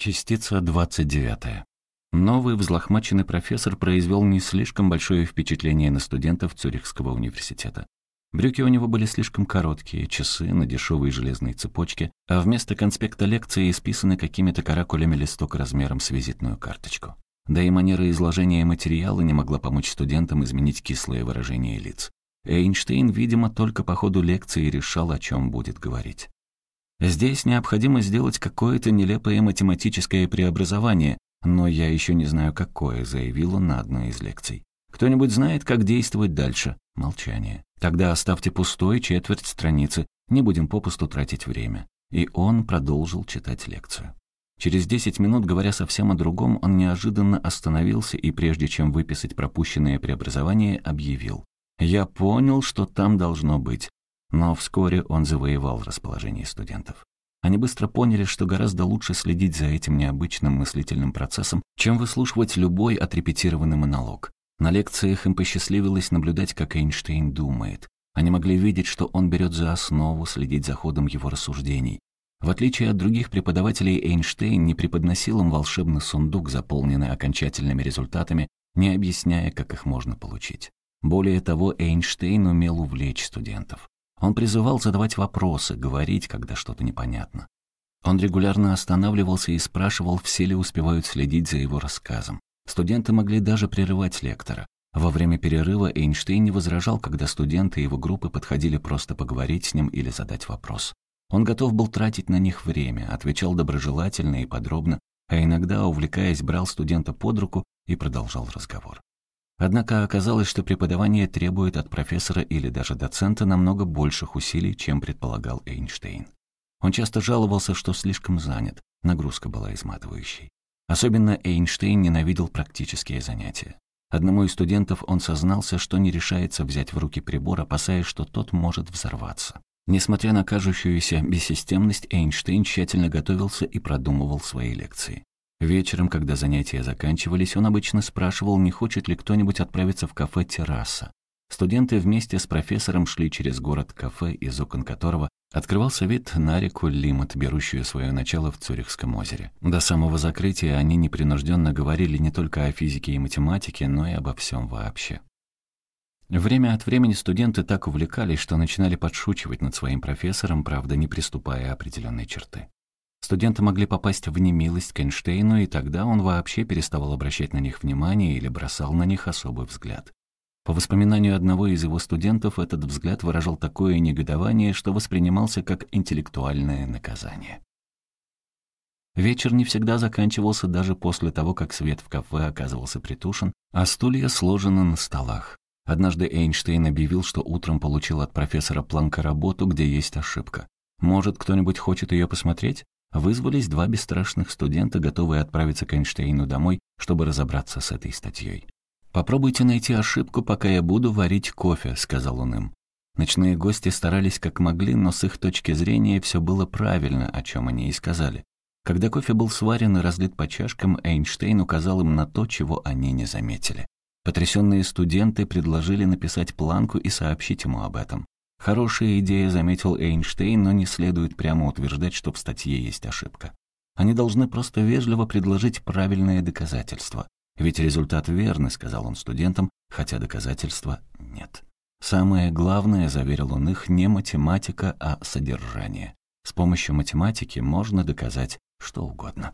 Частица 29. Новый взлохмаченный профессор произвел не слишком большое впечатление на студентов Цюрихского университета. Брюки у него были слишком короткие, часы на дешевой железной цепочке, а вместо конспекта лекции исписаны какими-то каракулями листок размером с визитную карточку. Да и манера изложения материала не могла помочь студентам изменить кислое выражение лиц. Эйнштейн, видимо, только по ходу лекции решал, о чем будет говорить. Здесь необходимо сделать какое-то нелепое математическое преобразование, но я еще не знаю, какое, заявил он на одной из лекций. Кто-нибудь знает, как действовать дальше? Молчание. Тогда оставьте пустой четверть страницы, не будем попусту тратить время. И он продолжил читать лекцию. Через десять минут, говоря совсем о другом, он неожиданно остановился и, прежде чем выписать пропущенное преобразование, объявил. «Я понял, что там должно быть. Но вскоре он завоевал расположение студентов. Они быстро поняли, что гораздо лучше следить за этим необычным мыслительным процессом, чем выслушивать любой отрепетированный монолог. На лекциях им посчастливилось наблюдать, как Эйнштейн думает. Они могли видеть, что он берет за основу следить за ходом его рассуждений. В отличие от других преподавателей, Эйнштейн не преподносил им волшебный сундук, заполненный окончательными результатами, не объясняя, как их можно получить. Более того, Эйнштейн умел увлечь студентов. Он призывал задавать вопросы, говорить, когда что-то непонятно. Он регулярно останавливался и спрашивал, все ли успевают следить за его рассказом. Студенты могли даже прерывать лектора. Во время перерыва Эйнштейн не возражал, когда студенты его группы подходили просто поговорить с ним или задать вопрос. Он готов был тратить на них время, отвечал доброжелательно и подробно, а иногда, увлекаясь, брал студента под руку и продолжал разговор. Однако оказалось, что преподавание требует от профессора или даже доцента намного больших усилий, чем предполагал Эйнштейн. Он часто жаловался, что слишком занят, нагрузка была изматывающей. Особенно Эйнштейн ненавидел практические занятия. Одному из студентов он сознался, что не решается взять в руки прибор, опасаясь, что тот может взорваться. Несмотря на кажущуюся бессистемность, Эйнштейн тщательно готовился и продумывал свои лекции. Вечером, когда занятия заканчивались, он обычно спрашивал, не хочет ли кто-нибудь отправиться в кафе «Терраса». Студенты вместе с профессором шли через город-кафе, из окон которого открывался вид на реку Лимат, берущую свое начало в Цюрихском озере. До самого закрытия они непринужденно говорили не только о физике и математике, но и обо всем вообще. Время от времени студенты так увлекались, что начинали подшучивать над своим профессором, правда, не приступая определенной черты. Студенты могли попасть в немилость к Эйнштейну, и тогда он вообще переставал обращать на них внимание или бросал на них особый взгляд. По воспоминанию одного из его студентов, этот взгляд выражал такое негодование, что воспринимался как интеллектуальное наказание. Вечер не всегда заканчивался даже после того, как свет в кафе оказывался притушен, а стулья сложены на столах. Однажды Эйнштейн объявил, что утром получил от профессора Планка работу, где есть ошибка. Может, кто-нибудь хочет ее посмотреть? Вызвались два бесстрашных студента, готовые отправиться к Эйнштейну домой, чтобы разобраться с этой статьей. «Попробуйте найти ошибку, пока я буду варить кофе», — сказал он им. Ночные гости старались как могли, но с их точки зрения все было правильно, о чем они и сказали. Когда кофе был сварен и разлит по чашкам, Эйнштейн указал им на то, чего они не заметили. Потрясенные студенты предложили написать планку и сообщить ему об этом. Хорошая идея, заметил Эйнштейн, но не следует прямо утверждать, что в статье есть ошибка. Они должны просто вежливо предложить правильное доказательство. Ведь результат верный, сказал он студентам, хотя доказательства нет. Самое главное, заверил он их, не математика, а содержание. С помощью математики можно доказать что угодно.